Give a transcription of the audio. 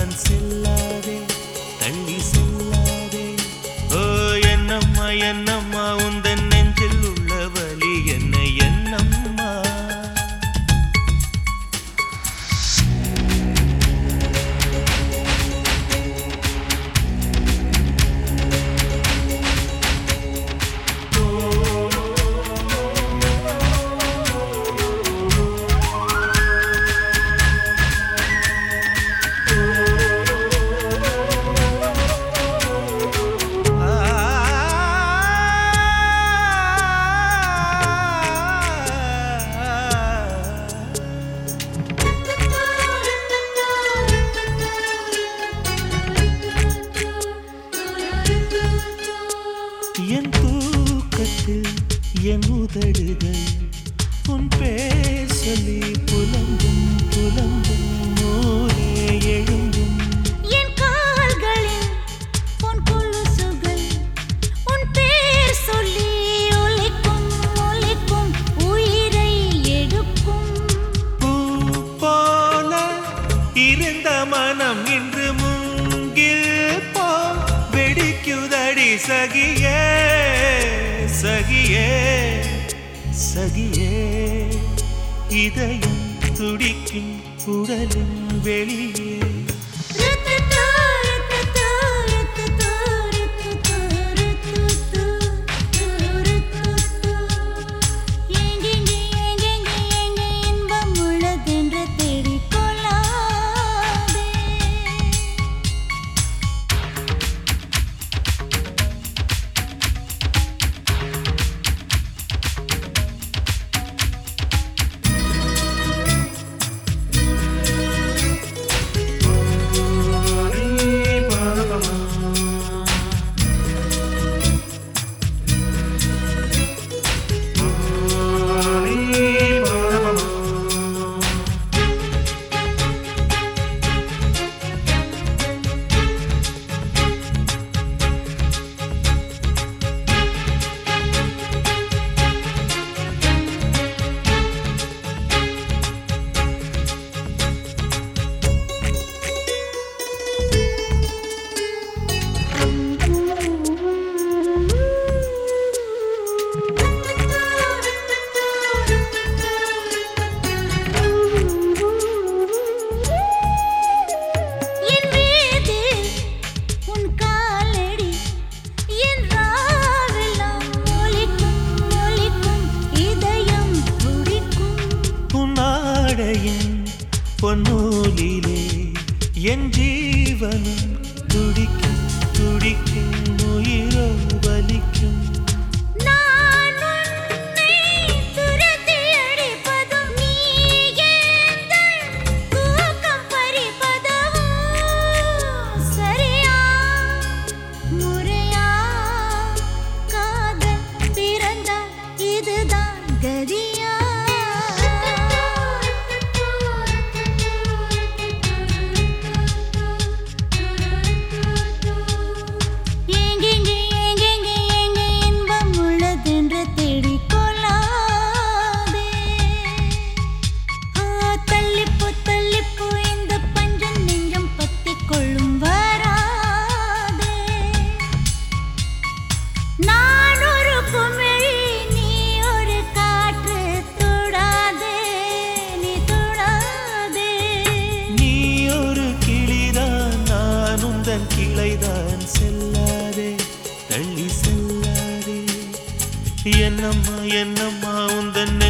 நான் செல்லாதே தள்ளி செல்லாதே. ஓ என்னம்மா என்னம்மா? சொல்லி புலம்பும் புலம்பும் மோரே எழும்பும். என் கால்களில் உன் கொலுசுகள் உன் பேர் சொல்லி ஒலிக்கும் ஒலிக்கும் உயிரை எடுக்கும். பூ போல இருந்த மனம் இன்று மூங்கில் போ சகியே சகியே சகியே. இதயம் துடிக்கும் குடலும் வெளியே உன்னாடையின் பொன்னூலிலே என் ஜீவனும் துடிக்கும் துடிக்கும் உயிரோ வலிக்கும். கிளைதான் செல்லாதே தள்ளி செல்லாதே. என்னம்மா என்னம்மா உந்தன்னை